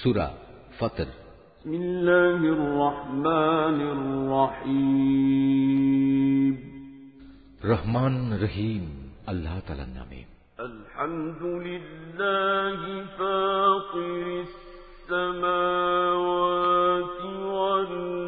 সুরা ফতর بسم الله الرحمن الرحيم রহমান রহিম আল্লাহ তালার নামে الحمد لله فاطر السماوات والأرض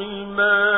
ما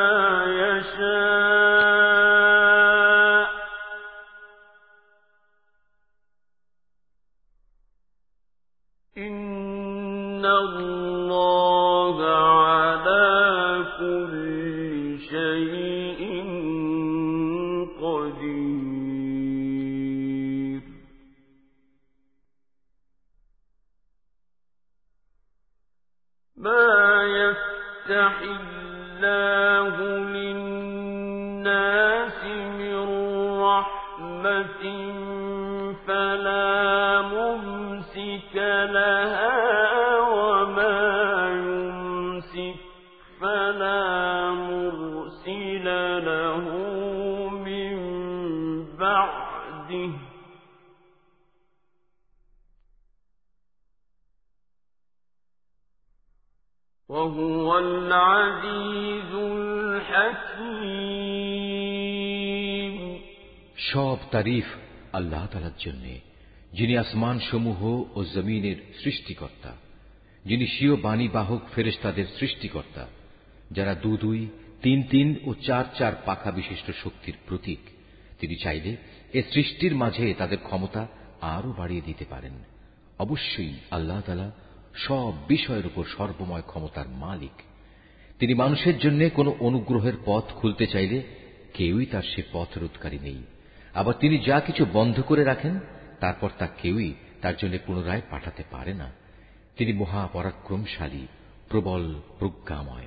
তারিফ আল্লাহ তালার জন্যে, যিনি আসমান সমূহ ও জমিনের সৃষ্টিকর্তা, যিনি স্বীয় বাণী বাহক ফেরেস্তাদের সৃষ্টিকর্তা, যারা দু দুই তিন তিন ও চার চার পাখা বিশিষ্ট শক্তির প্রতীক, তিনি চাইলে এ সৃষ্টির মাঝে তাদের ক্ষমতা আরও বাড়িয়ে দিতে পারেন। অবশ্যই আল্লাহ তালা সব বিষয়ের উপর সর্বময় ক্ষমতার মালিক। তিনি মানুষের জন্য কোনো অনুগ্রহের পথ খুলতে চাইলে কেউই তার সে পথ রোধকারী নেই। আবার তিনি যা কিছু বন্ধ করে রাখেন, তারপর তা কেউই তার জন্য পুনরায় পাঠাতে পারে না। তিনি মহাপরাক্রমশালী, প্রবল, প্রজ্ঞাময়।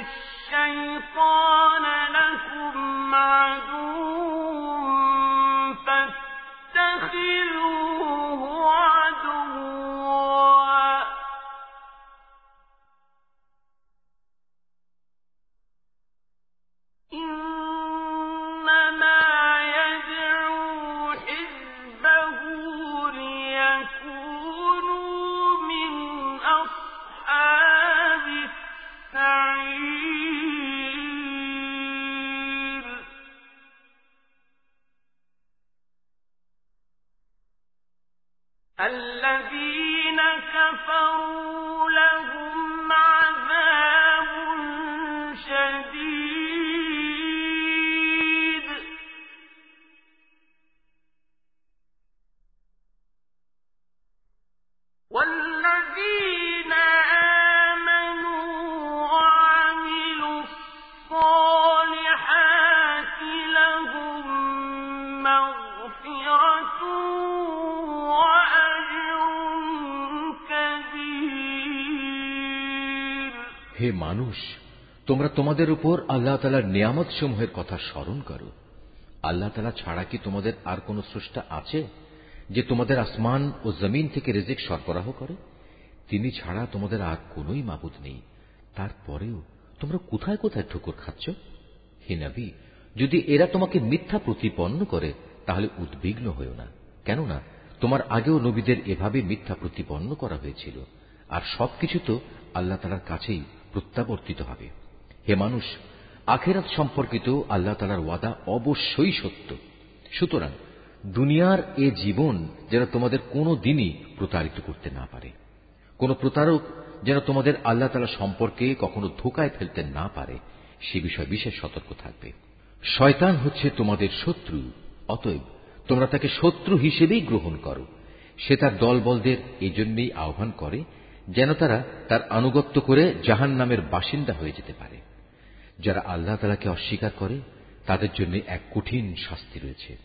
الشيطان لكم عدو তোমাদের উপর আল্লাহ তালার নিয়ামত সমূহের কথা স্মরণ করো। আল্লাহ তালা ছাড়া কি তোমাদের আর কোন স্রষ্টা আছে যে তোমাদের আসমান ও জমিন থেকে রেজেক সরবরাহ করে? তিনি ছাড়া তোমাদের আর কোনই মাবুদ নেই। তারপরেও তোমরা কোথায় কোথায় ঠুকুর খাচ্ছ? হে নবী, যদি এরা তোমাকে মিথ্যা প্রতিপন্ন করে, তাহলে উদ্বিগ্ন হয়েও না। কেননা, তোমার আগেও নবীদের এভাবে মিথ্যা প্রতিপন্ন করা হয়েছিল। আর সবকিছু তো আল্লাহ তালার কাছেই প্রত্যাবর্তিত হবে। হে মানুষ, আখেরাত সম্পর্কিত আল্লাহ তালার ওয়াদা অবশ্যই সত্য। সুতরাং দুনিয়ার এ জীবন যেন তোমাদের কোনো দিনই প্রতারিত করতে না পারে। কোন প্রতারক যেন তোমাদের আল্লাহ তালা সম্পর্কে কখনো ধোকায় ফেলতে না পারে, সে বিষয়ে বিশেষ সতর্ক থাকবে। শয়তান হচ্ছে তোমাদের শত্রু, অতএব তোমরা তাকে শত্রু হিসেবেই গ্রহণ করো। সে তার দলবলদের এজন্যই আহ্বান করে, যেন তারা তার আনুগত্য করে জাহান নামের বাসিন্দা হয়ে যেতে পারে। যারা আল্লাহ তালাকে অস্বীকার করে, তাদের জন্য এক কঠিন শাস্তি রয়েছে।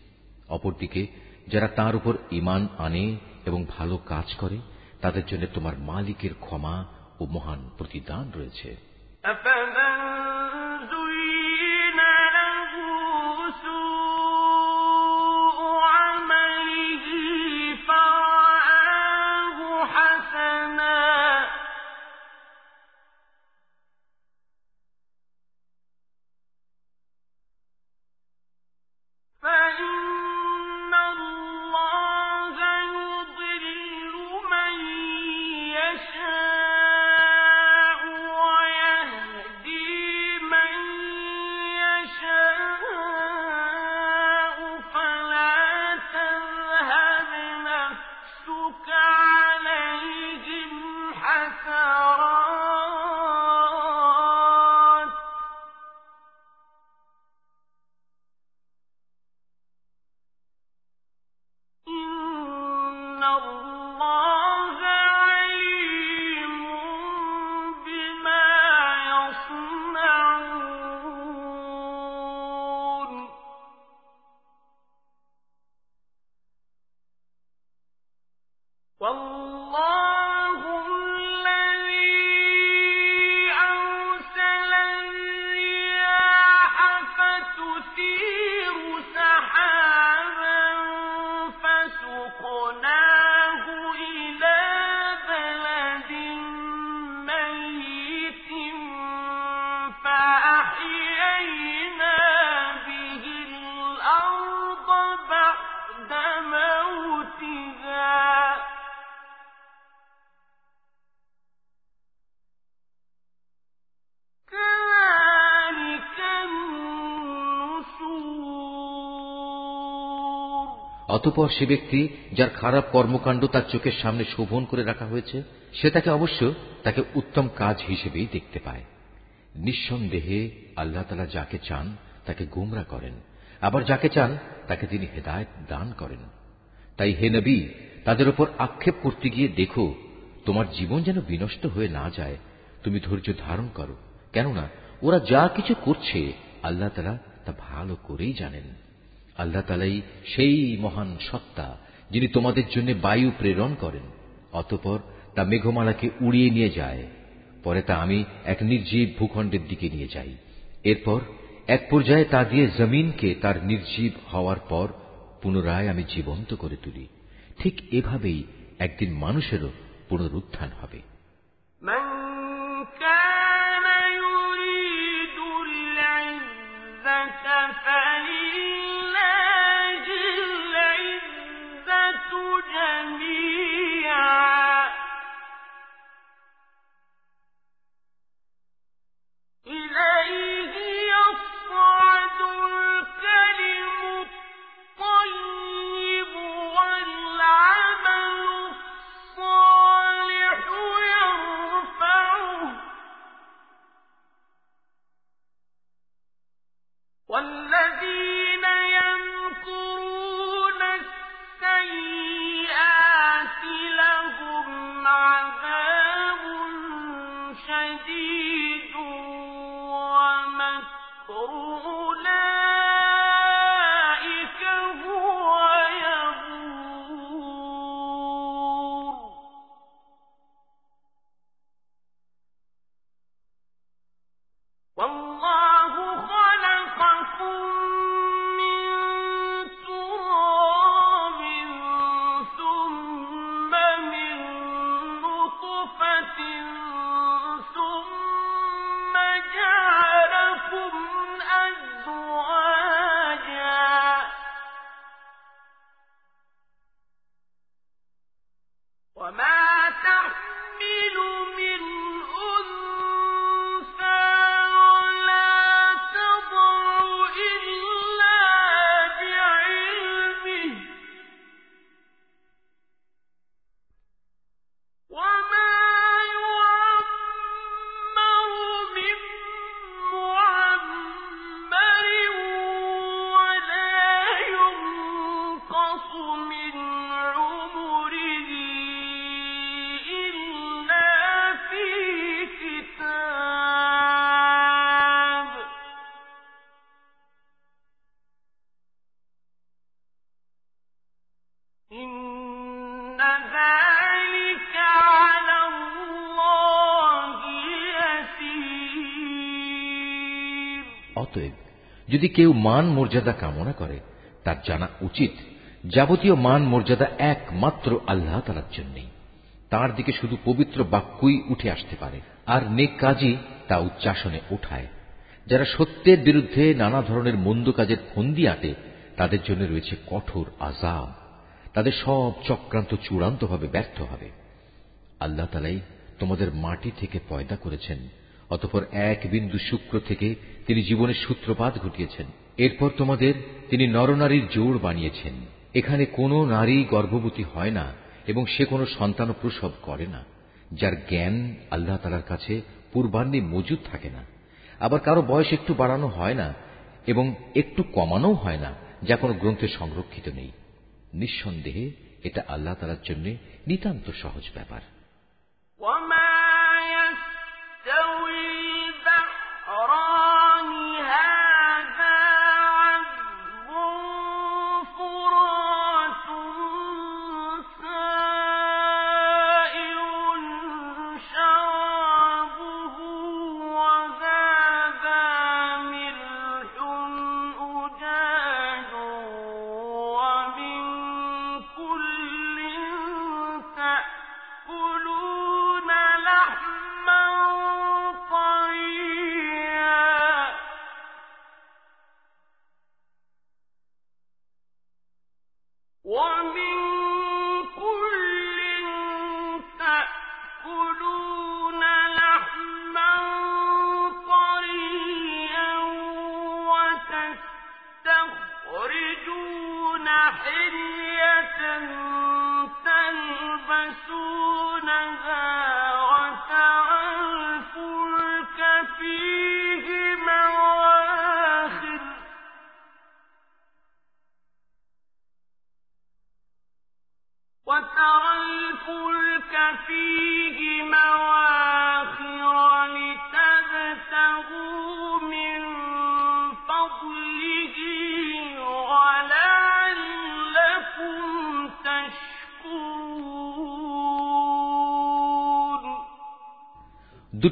অপরদিকে, যারা তার উপর ইমান আনে এবং ভালো কাজ করে, তাদের জন্য তোমার মালিকের ক্ষমা ও মহান প্রতিদান রয়েছে। অতপর সে ব্যক্তি যার খারাপ কর্মকাণ্ড তার চোখের সামনে শোভন করে রাখা হয়েছে, সে তাকে অবশ্য তাকে উত্তম কাজ হিসেবেই দেখতে পায়। নিঃসন্দেহে আল্লাহ তালা যাকে চান তাকে গুমরা করেন, আবার যাকে চান তাকে তিনি হেদায়ত দান করেন। তাই হে নবী, তাদের উপর আক্ষেপ করতে গিয়ে দেখো, তোমার জীবন যেন বিনষ্ট হয়ে না যায়, তুমি ধৈর্য ধারণ করো। কেননা ওরা যা কিছু করছে, আল্লাহ তালা তা ভালো করেই জানেন। আল্লাহ তালাই সেই মহান সত্তা যিনি তোমাদের জন্য বায়ু প্রেরণ করেন, অতপর তা মেঘমালাকে উড়িয়ে নিয়ে যায়। পরে তা আমি এক নির্জীব ভূখণ্ডের দিকে নিয়ে যাই। এরপর এক পর্যায়ে তা দিয়ে জমিনকে তার নির্জীব হওয়ার পর পুনরায় আমি জীবন্ত করে তুলি। ঠিক এভাবেই একদিন মানুষেরও পুনরুত্থান হবে। من অতএব যদি কেউ মান মর্যাদা কামনা করে, তার জানা উচিত যাবতীয় মান মর্যাদা একমাত্র আল্লাহ তালার জন্যই। তার দিকে শুধু পবিত্র বাক্যই উঠে আসতে পারে, আর নেক কাজই তা উচ্চাসনে ওঠায়। যারা সত্যের বিরুদ্ধে নানা ধরনের মন্দ কাজের ফন্দি আটে, তাদের জন্য রয়েছে কঠোর আজাব তাদের সব চক্রান্ত চূড়ান্তভাবে ব্যর্থ হবে। আল্লাহ তালাই তোমাদের মাটি থেকে পয়দা করেছেন। অতপর এক বিন্দু শুক্র থেকে তিনি জীবনের সূত্রপাত ঘটিয়েছেন। এরপর তোমাদের তিনি নরনারীর জোড় বানিয়েছেন। এখানে কোনো নারী গর্ভবতী হয় না এবং সে কোনো সন্তান প্রসব করে না। যার জ্ঞান আল্লাহ তালার কাছে পূর্বান্নে মজুদ থাকে না। আবার কারও বয়স একটু বাড়ানো হয় না এবং একটু কমানোও হয় না, যা কোনো গ্রন্থে সংরক্ষিত নেই। নিঃসন্দেহে এটা আল্লাহ তালার জন্য নিতান্ত সহজ ব্যাপার।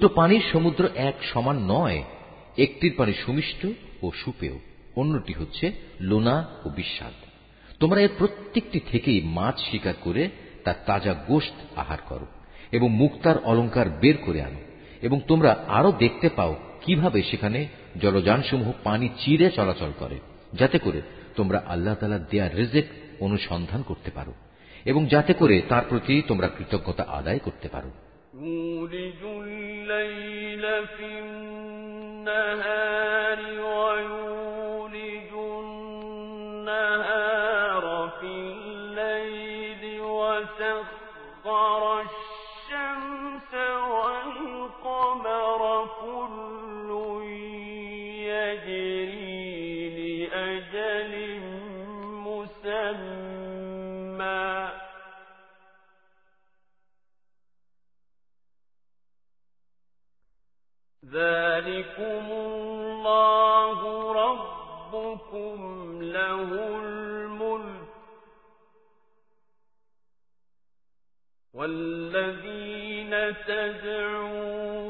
দুটো পানির সমুদ্র এক সমান নয়, একটির পানি সুমিষ্ট ও সুপেয়, অন্যটি হচ্ছে লোনা ও বিস্বাদ তোমরা এর প্রত্যেকটি থেকেই মাছ শিকার করে তার তাজা গোশত আহার করো এবং মুক্তার অলঙ্কার বের করে আনো, এবং তোমরা আরও দেখতে পাও কীভাবে সেখানে জলযানসমূহ পানি চিরে চলাচল করে, যাতে করে তোমরা আল্লাহ তালা দেয়া রেজেক অনুসন্ধান করতে পারো, এবং যাতে করে তার প্রতি তোমরা কৃতজ্ঞতা আদায় করতে পারো। الليل في النهار ذلكم الله ربكم له الملك والذين تدعون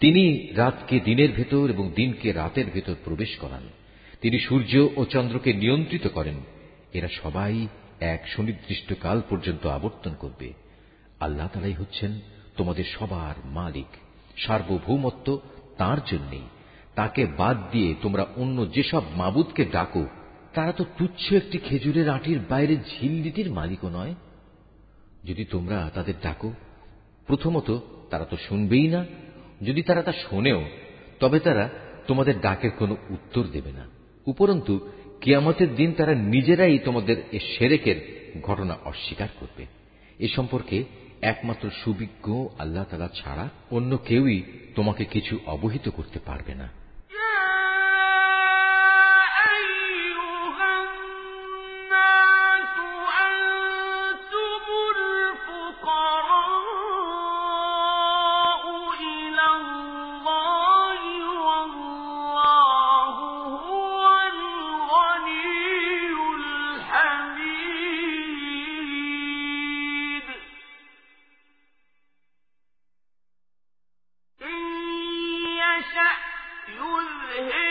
তিনি রাতকে দিনের ভেতর এবং দিনকে রাতের ভেতর প্রবেশ করান। তিনি সূর্য ও চন্দ্রকে নিয়ন্ত্রিত করেন। এরা সবাই এক সুনির্দিষ্ট কাল পর্যন্ত আবর্তন করবে। আল্লাহ তালাই হচ্ছেন তোমাদের সবার মালিক। সার্বভৌমত্ব তার জন্যেই। তাকে বাদ দিয়ে তোমরা অন্য যেসব মাবুদকে ডাকো, তারা তো তুচ্ছ একটি খেজুরের আটির বাইরে ঝিল্লিটির মালিকও নয়। যদি তোমরা তাদের ডাকো, প্রথমত তারা তো শুনবেই না। যদি তারা তা শোনেও, তবে তারা তোমাদের ডাকের কোনো উত্তর দেবে না। উপরন্তু কিয়ামতের দিন তারা নিজেরাই তোমাদের এ সেরেকের ঘটনা অস্বীকার করবে। এ সম্পর্কে একমাত্র সুবিজ্ঞ আল্লাহ তালা ছাড়া অন্য কেউই তোমাকে কিছু অবহিত করতে পারবে না। ہے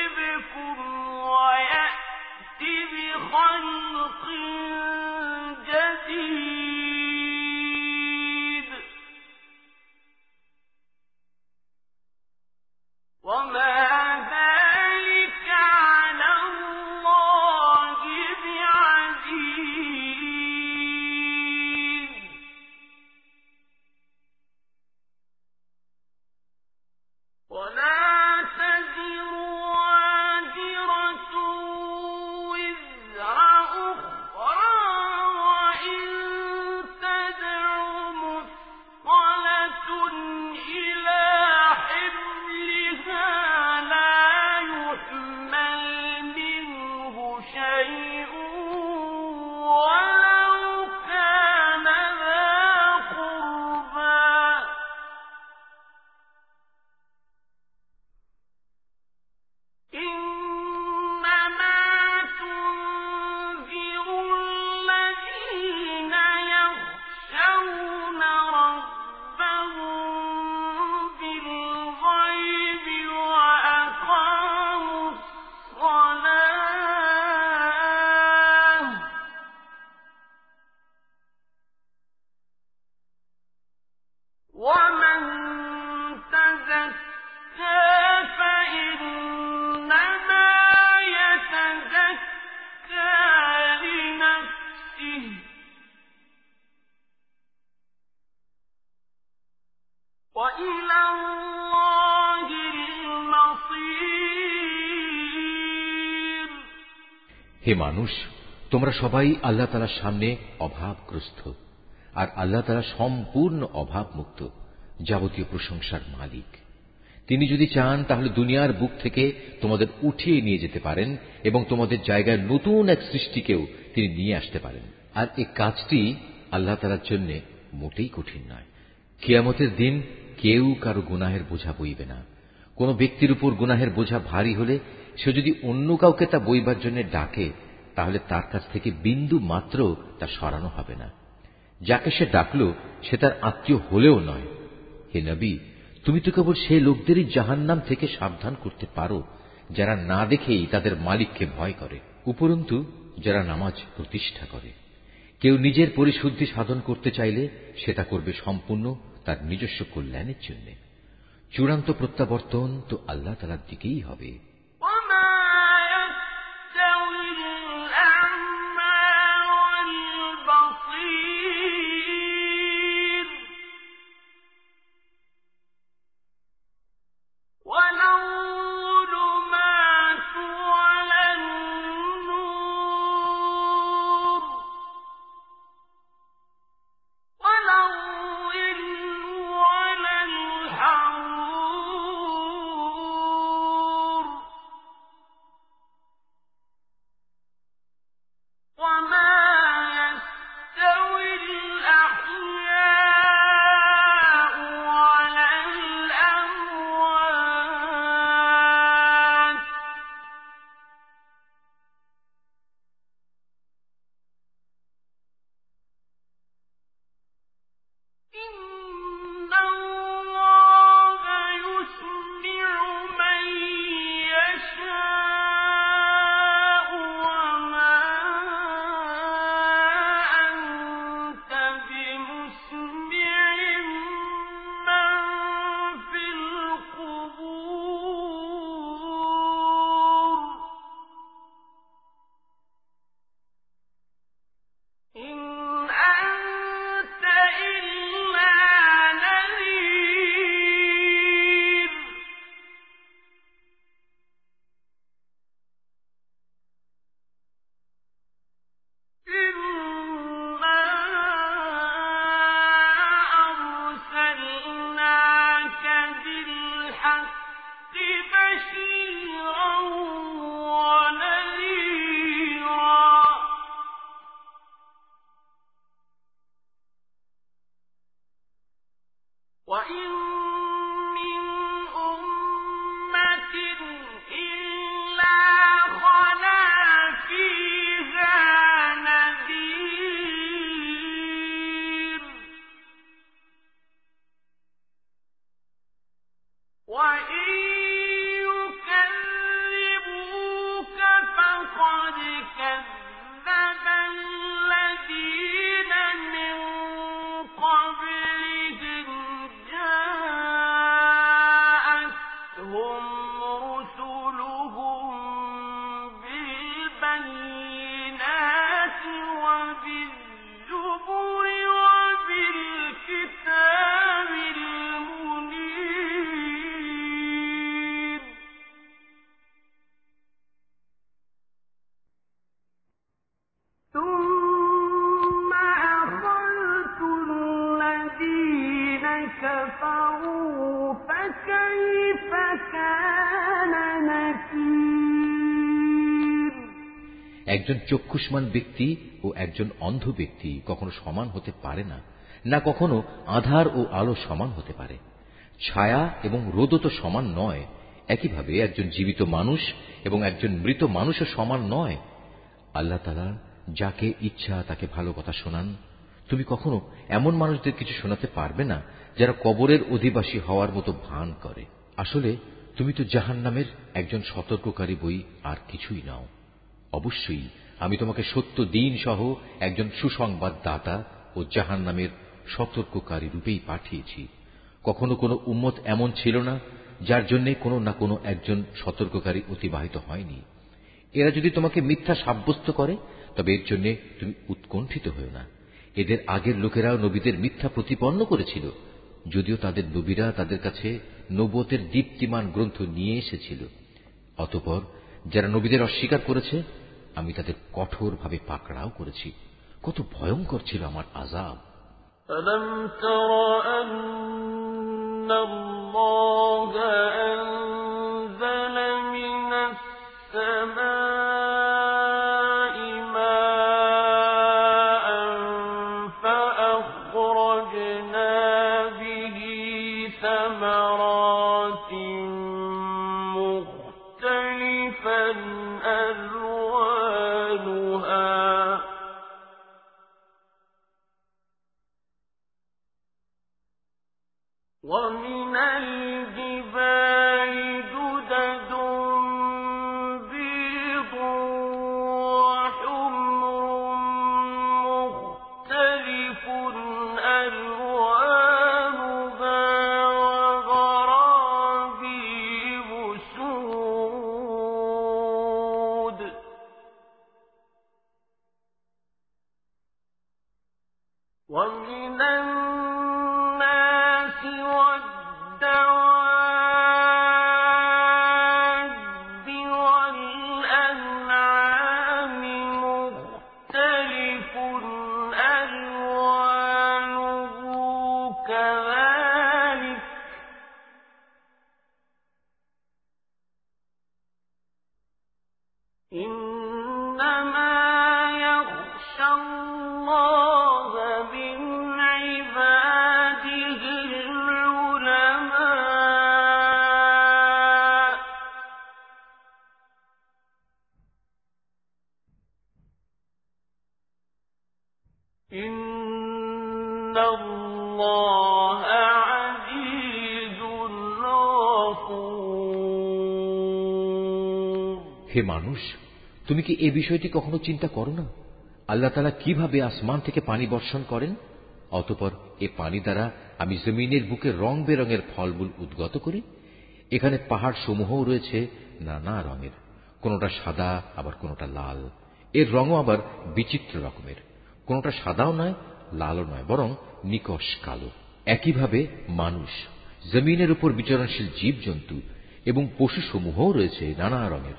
হে মানুষ, তোমরা সবাই আল্লাহ তালার সামনে অভাবগ্রস্ত আর আল্লাহ তালা সম্পূর্ণ অভাব মুক্ত যাবতীয় প্রশংসার মালিক। তিনি যদি চান, তাহলে দুনিয়ার বুক থেকে তোমাদের উঠিয়ে নিয়ে যেতে পারেন এবং তোমাদের জায়গায় নতুন এক সৃষ্টিকেও তিনি নিয়ে আসতে পারেন। আর এই কাজটি আল্লাহ তালার জন্য মোটেই কঠিন নয়। কিয়ামতের দিন কেউ কারও গুনাহের বোঝা বইবে না। কোন ব্যক্তির উপর গুনাহের বোঝা ভারী হলে সে যদি অন্য কাউকে তা বইবার জন্য ডাকে, তাহলে তার কাছ থেকে বিন্দু মাত্র তা সরানো হবে না। যাকে সে ডাকল, সে তার আত্মীয় হলেও নয়। হে নবী, তুমি তো কেবল সে লোকদেরই জাহান্নাম থেকে সাবধান করতে পারো, যারা না দেখেই তাদের মালিককে ভয় করে। উপরন্তু, যারা নামাজ প্রতিষ্ঠা করে। কেউ নিজের পরিশুদ্ধি সাধন করতে চাইলে সেটা করবে সম্পূর্ণ তার নিজস্ব কল্যাণের জন্য। চূড়ান্ত প্রত্যাবর্তন তো আল্লাহ তালার দিকেই হবে। একজন চক্ষুষ্মান ব্যক্তি ও একজন অন্ধ ব্যক্তি কখনো সমান হতে পারে না না কখনো আধার ও আলো সমান হতে পারে। ছায়া এবং রোদও তো সমান নয়, একইভাবে একজন জীবিত মানুষ এবং একজন মৃত মানুষও সমান নয়। আল্লাহ তালা যাকে ইচ্ছা তাকে ভালো কথা শোনান। তুমি কখনো এমন মানুষদের কিছু শোনাতে পারবে না, যারা কবরের অধিবাসী হওয়ার মতো ভান করে। আসলে তুমি তো জাহান নামের একজন সতর্ককারী বই আর কিছুই নাও। অবশ্যই, আমি তোমাকে সত্য দিন সহ একজন সুসংবাদ দাতা ও জাহান নামের সতর্ককারী রূপেই পাঠিয়েছি। কখনো কোনো উম্মত এমন ছিল না, যার জন্য কোনো না কোনো একজন সতর্ককারী অতিবাহিত হয়নি। এরা যদি তোমাকে মিথ্যা সাব্যস্ত করে, তবে এর জন্য তুমি উৎকণ্ঠিত হও না। এদের আগের লোকেরাও নবীদের মিথ্যা প্রতিপন্ন করেছিল, যদিও তাদের নবীরা তাদের কাছে নবতের দীপ্তিমান গ্রন্থ নিয়ে এসেছিল। অতপর যারা নবীদের অস্বীকার করেছে আমি তাদের কঠোরভাবে পাকড়াও করেছি কত ভয়ঙ্কর ছিল আমার আজাব ألم تر أن الله ومن الجبال এ বিষয়টি কখনো চিন্তা করো না। আল্লাহ তালা কীভাবে আসমান থেকে পানি বর্ষণ করেন? অতপর এ পানি দ্বারা আমি জমিনের বুকে রং বেরঙের ফলমূল উদ্গত করি। এখানে পাহাড় সমূহও রয়েছে নানা রঙের। কোনোটা সাদা, আবার কোনোটা লাল। এর রঙও আবার বিচিত্র রকমের। কোনোটা সাদাও নয়, লালও নয়, বরং নিকশ কালো। একইভাবে মানুষ, জমিনের উপর বিচরণশীল জীবজন্তু এবং পশুসমূহও রয়েছে নানা রঙের।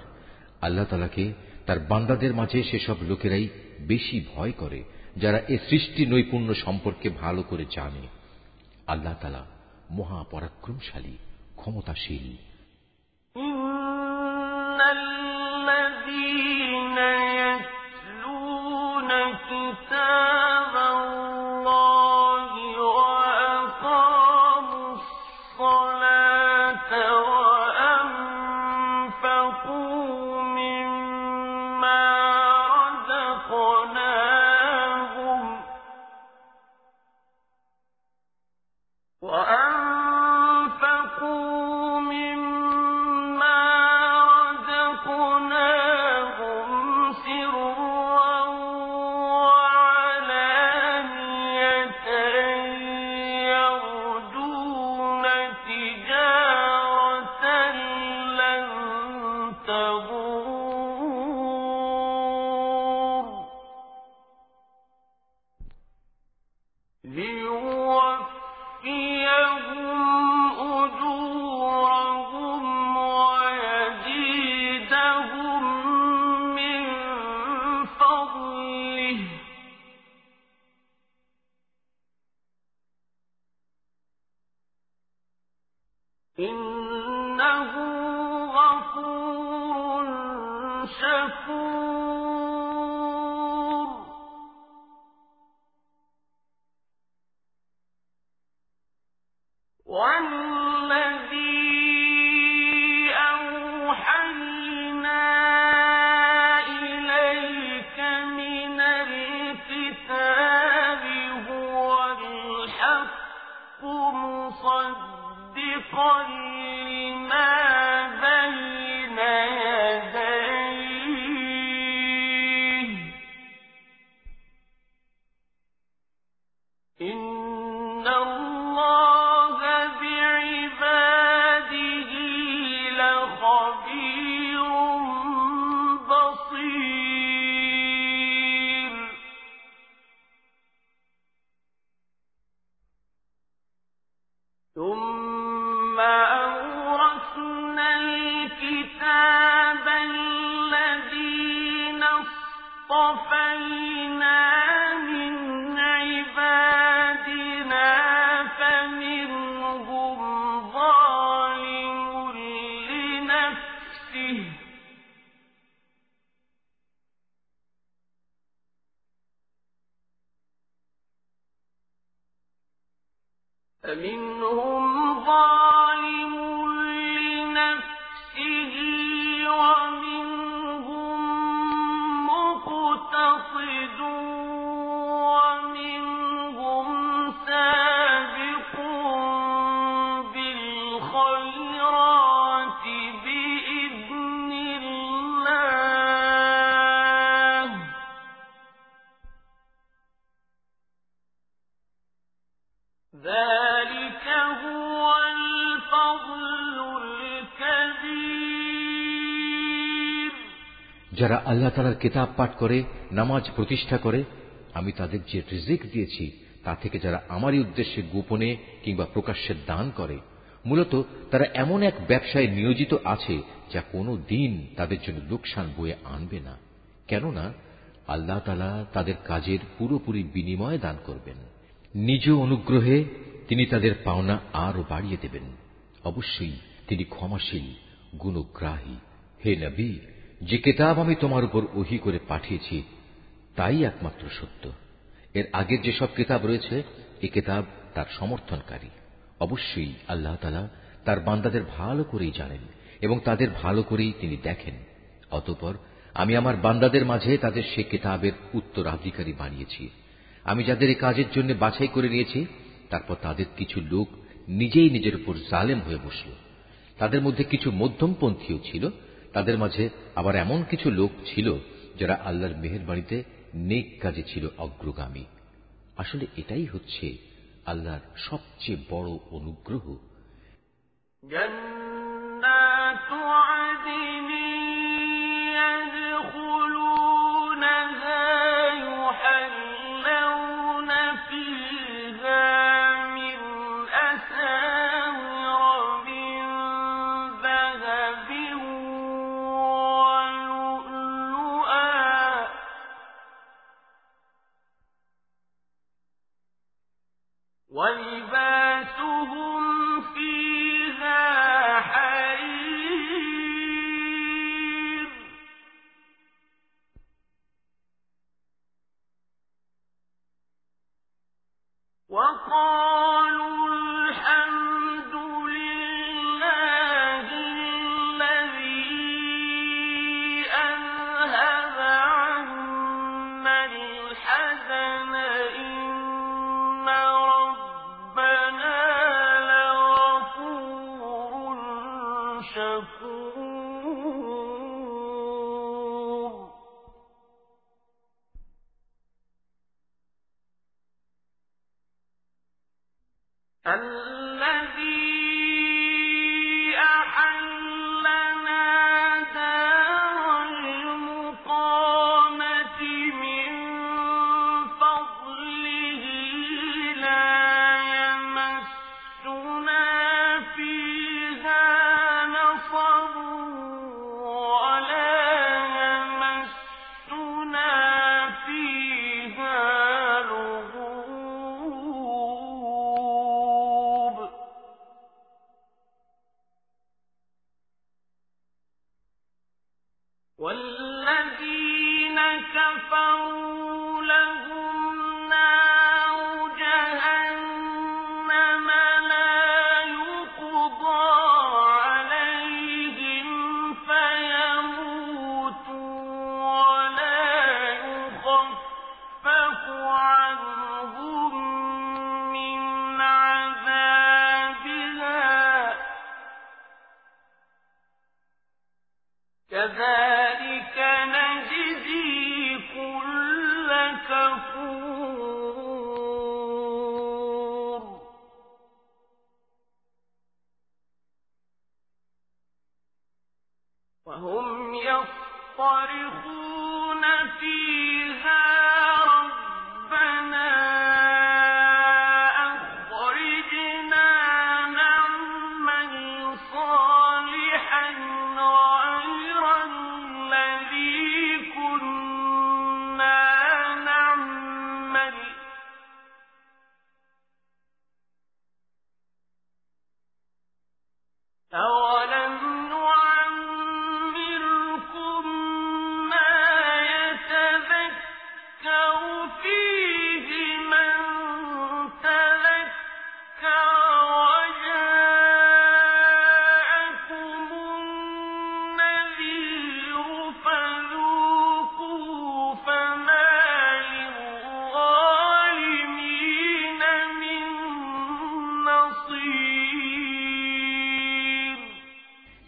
আল্লাহ তালাকে তার বান্দাদের মাঝে সেসব লোকেরাই বেশি ভয় করে যারা এ সৃষ্টি নৈপুণ্য সম্পর্কে ভালো করে জানে আল্লাহ তালা মহাপরাক্রমশালী ক্ষমতাশীল إن الذين يتلون كتاب فمنهم ظالم যারা আল্লাহ তালার কিতাব পাঠ করে, নামাজ প্রতিষ্ঠা করে, আমি তাদের যে রিজিক দিয়েছি, তা থেকে যারা আমারই উদ্দেশ্যে গোপনে কিংবা প্রকাশ্যে দান করে, মূলত তারা এমন এক ব্যবসায় নিয়োজিত আছে যা কোনো দিন তাদের জন্য লোকসান বয়ে আনবে না। কেননা আল্লাহ তালা তাদের কাজের পুরোপুরি বিনিময় দান করবেন। নিজ অনুগ্রহে তিনি তাদের পাওনা আরও বাড়িয়ে দেবেন। অবশ্যই তিনি ক্ষমাশীল, গুণগ্রাহী। হে নবী! যে কেতাব আমি তোমার উপর ওহি করে পাঠিয়েছি, তাই একমাত্র সত্য। এর আগের যেসব কিতাব রয়েছে, এ কিতাব তার সমর্থনকারী। অবশ্যই আল্লাহ তালা তার বান্দাদের ভালো করেই জানেন এবং তাদের ভালো করেই তিনি দেখেন। অতঃপর আমি আমার বান্দাদের মাঝে তাদের সে কেতাবের উত্তরাধিকারী বানিয়েছি। আমি যাদের এই কাজের জন্য বাছাই করে নিয়েছি, তারপর তাদের কিছু লোক নিজেই নিজের উপর জালেম হয়ে বসল। তাদের মধ্যে কিছু মধ্যমপন্থীও ছিল তাদের মাঝে আবার এমন কিছু লোক ছিল যারা আল্লাহর মেহেরবাড়িতে নেক কাজে ছিল অগ্রগামী আসলে এটাই হচ্ছে আল্লাহর সবচেয়ে বড় অনুগ্রহ جنات عدن يدخلونها شكور هم يصطرخون فيها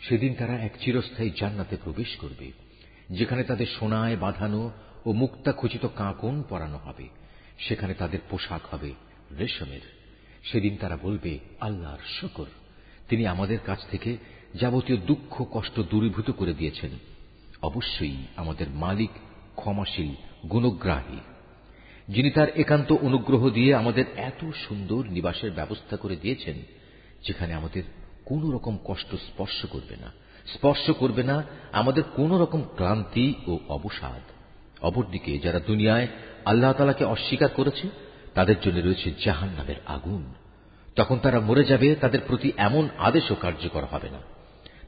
সেদিন তারা এক চিরস্থায়ী জান্নাতে প্রবেশ করবে, যেখানে তাদের সোনায় বাঁধানো ও মুক্তা খচিত কাঁকন পরানো হবে। সেখানে তাদের পোশাক হবে রেশমের। সেদিন তারা বলবে, আল্লাহর শকর, তিনি আমাদের কাছ থেকে যাবতীয় দুঃখ কষ্ট দূরীভূত করে দিয়েছেন। অবশ্যই আমাদের মালিক ক্ষমাশীল গুণগ্রাহী, যিনি তার একান্ত অনুগ্রহ দিয়ে আমাদের এত সুন্দর নিবাসের ব্যবস্থা করে দিয়েছেন, যেখানে আমাদের কোন রকম কষ্ট স্পর্শ করবে না। স্পর্শ করবে না আমাদের কোন রকম ক্লান্তি ও অবসাদ। অপরদিকে যারা দুনিয়ায় আল্লাহ তালাকে অস্বীকার করেছে, তাদের জন্য রয়েছে জাহান নামের আগুন। তখন তারা মরে যাবে, তাদের প্রতি এমন আদেশও কার্যকর হবে না।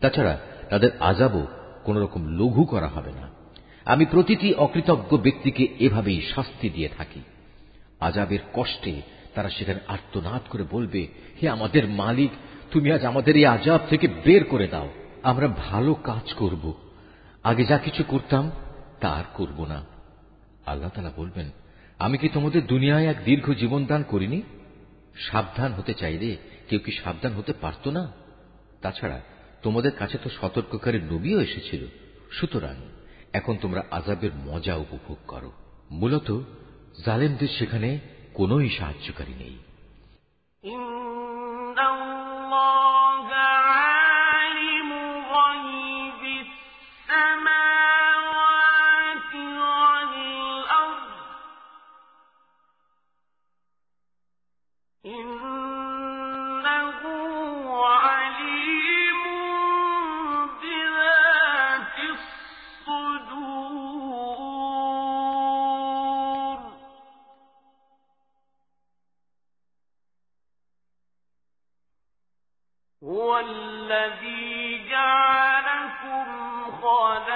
তাছাড়া তাদের আজাবও কোন রকম লঘু করা হবে না। আমি প্রতিটি অকৃতজ্ঞ ব্যক্তিকে এভাবেই শাস্তি দিয়ে থাকি। আজাবের কষ্টে তারা সেখানে আত্মনাদ করে বলবে, হে আমাদের মালিক তুমি আজ আমাদের এই আজাব থেকে বের করে দাও। আমরা ভালো কাজ করব। আগে যা কিছু করতাম তা আর করব না। আল্লাহ তালা বলবেন, আমি কি তোমাদের দুনিয়ায় এক দীর্ঘ জীবন দান করিনি? সাবধান হতে চাইলে কেউ কি সাবধান হতে পারত না? তাছাড়া তোমাদের কাছে তো সতর্ককারী নবীও এসেছিল। সুতরাং এখন তোমরা আজাবের মজা উপভোগ করো। মূলত জালেমদের সেখানে কোনোই সাহায্যকারী নেই। هو الذي جعلكم خلائف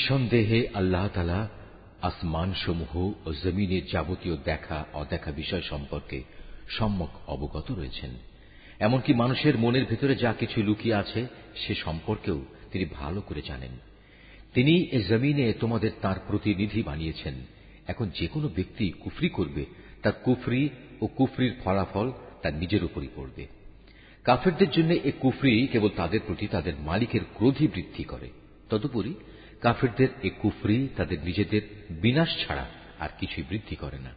নিঃসন্দেহে আল্লাহ তালা আসমান সমূহ ও জমিনের যাবতীয় দেখা, অদেখা বিষয় সম্পর্কে সম্যক অবগত রয়েছেন। এমনকি মানুষের মনের ভেতরে যা কিছু লুকিয়ে আছে, সে সম্পর্কেও তিনি ভালো করে জানেন। তিনি এ জমিনে তোমাদের তার প্রতিনিধি বানিয়েছেন। এখন যে কোনো ব্যক্তি কুফরি করবে, তার কুফরি ও কুফরির ফলাফল তার নিজের উপরই পড়বে। কাফেরদের জন্য এ কুফরি কেবল তাদের প্রতি তাদের মালিকের ক্রোধই বৃদ্ধি করে। তদুপরি কাফেরদের এ কুফরি তাদের নিজেদের বিনাশ ছাড়া আর কিছুই বৃদ্ধি করে না।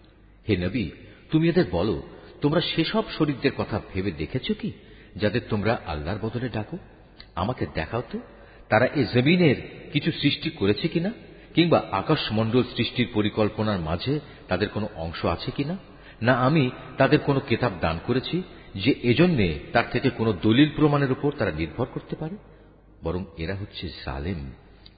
হে নবী, তুমি এদের বলো, তোমরা সেসব শরীরদের কথা ভেবে দেখেছ কি, যাদের তোমরা আল্লাহর বদলে ডাকো? আমাকে দেখাও তো, তারা এ জমিনের কিছু সৃষ্টি করেছে কিনা, কিংবা আকাশমণ্ডল সৃষ্টির পরিকল্পনার মাঝে তাদের কোনো অংশ আছে কিনা? না আমি তাদের কোনো কেতাব দান করেছি, যে এজন্যে তার থেকে কোনো দলিল প্রমাণের উপর তারা নির্ভর করতে পারে? বরং এরা হচ্ছে সালেম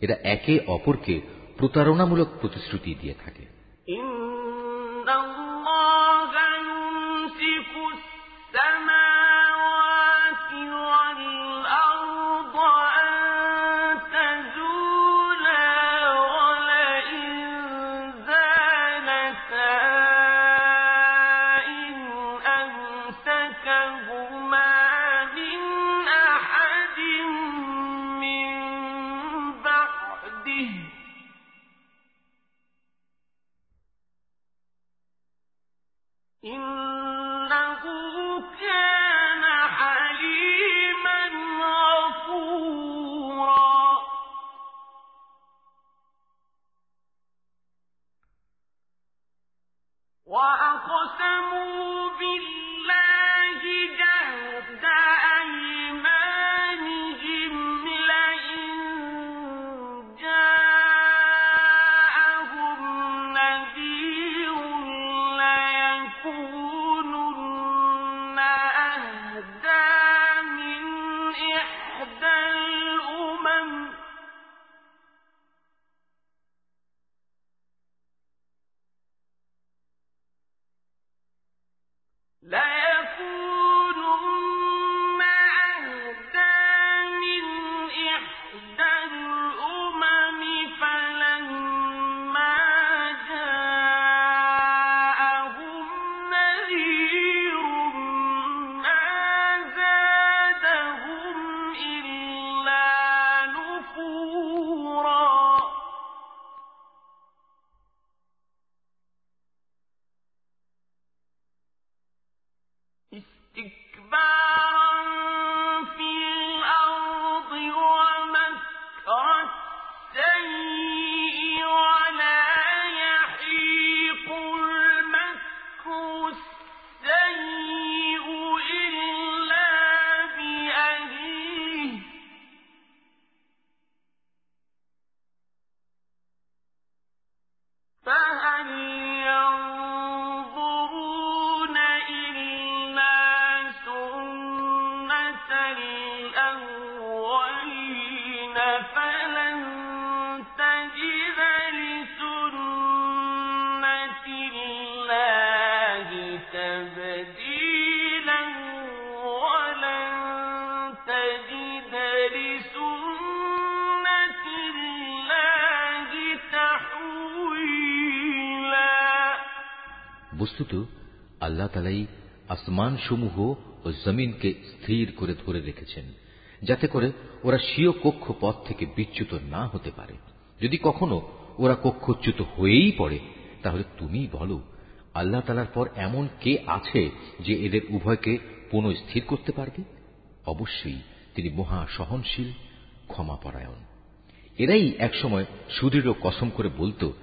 এরা একে অপরকে প্রতারণামূলক প্রতিশ্রুতি দিয়ে থাকে। ইন্নাল্লাহা ইউমসিকুস সামা বস্তুত আল্লাহ তালাই আসমান সমূহ ও জমিনকে স্থির করে ধরে রেখেছেন, যাতে করে ওরা স্বীয় কক্ষ পথ থেকে বিচ্যুত না হতে পারে। যদি কখনো ওরা কক্ষচ্যুত হয়েই পড়ে, তাহলে তুমি বলো, আল্লাহ তালার পর এমন কে আছে যে এদের উভয়কে পুনঃস্থির করতে পারবে? অবশ্যই তিনি মহা সহনশীল, ক্ষমাপরায়ণ। এরাই একসময় সুদৃঢ় কসম করে বলতো,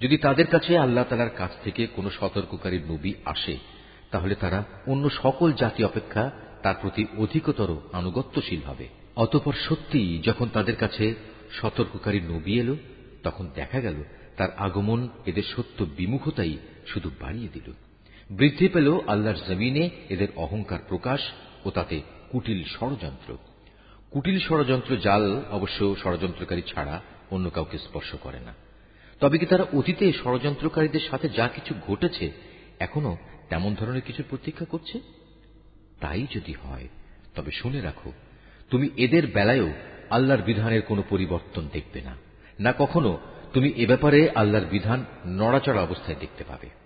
যদি তাদের কাছে আল্লাহ তালার কাছ থেকে কোনো সতর্ককারী নবী আসে তাহলে তারা অন্য সকল জাতি অপেক্ষা তার প্রতি অধিকতর আনুগত্যশীল হবে। অতপর সত্যিই যখন তাদের কাছে সতর্ককারী নবী এলো, তখন দেখা গেল তার আগমন এদের সত্য বিমুখতাই শুধু বাড়িয়ে দিল। বৃদ্ধি পেল আল্লাহর জমিনে এদের অহংকার প্রকাশ ও তাতে কুটিল ষড়যন্ত্র। কুটিল ষড়যন্ত্র জাল অবশ্য ষড়যন্ত্রকারী ছাড়া অন্য কাউকে স্পর্শ করে না। তবে কি তারা অতীতে ষড়যন্ত্রকারীদের সাথে যা কিছু ঘটেছে এখনও তেমন ধরনের কিছু প্রতীক্ষা করছে? তাই যদি হয়, তবে শুনে রাখো, তুমি এদের বেলায়ও আল্লাহর বিধানের কোনো পরিবর্তন দেখবে না না কখনো তুমি এ ব্যাপারে আল্লাহর বিধান নড়াচড়া অবস্থায় দেখতে পাবে।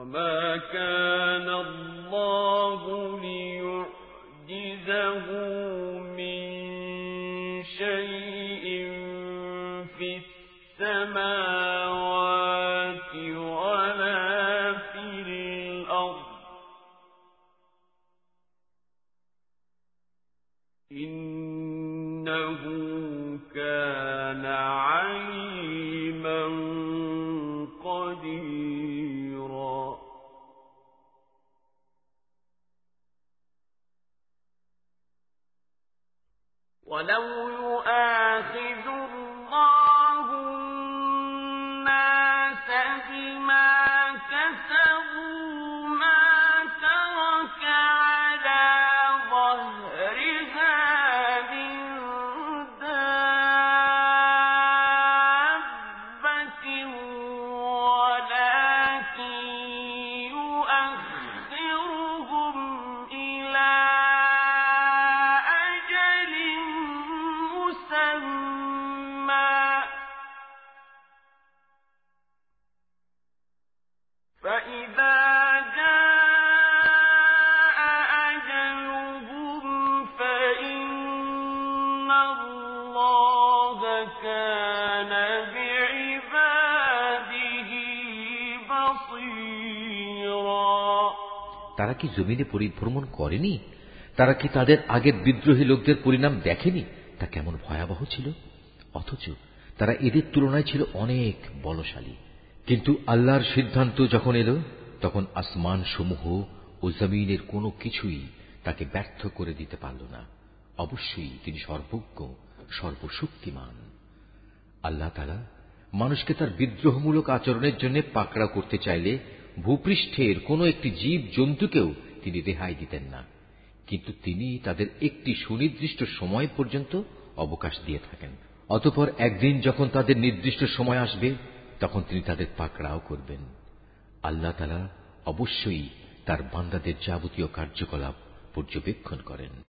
وما كان الله কি জমিনে পরিভ্রমণ করেনি? তারা কি তাদের আগের বিদ্রোহী লোকদের পরিণাম দেখেনি? তা কেমন ভয়াবহ ছিল? অথচ তারা এদের তুলনায় ছিল অনেক বলশালী। কিন্তু আল্লাহর সিদ্ধান্ত যখন এলো, তখন আসমান সমূহ ও জমিনের কোনো কিছুই তাকে ব্যর্থ করে দিতে পারল না। অবশ্যই তিনি সর্বজ্ঞ, সর্বশক্তিমান। আল্লাহ তালা মানুষকে তার বিদ্রোহমূলক আচরণের জন্য পাকড়া করতে চাইলে ভূপৃষ্ঠের কোনো একটি জীব জন্তুকেও তিনি রেহাই দিতেন না। কিন্তু তিনি তাদের একটি সুনির্দিষ্ট সময় পর্যন্ত অবকাশ দিয়ে থাকেন। অতপর একদিন যখন তাদের নির্দিষ্ট সময় আসবে, তখন তিনি তাদের পাকড়াও করবেন। আল্লাহ তালা অবশ্যই তার বান্দাদের যাবতীয় কার্যকলাপ পর্যবেক্ষণ করেন।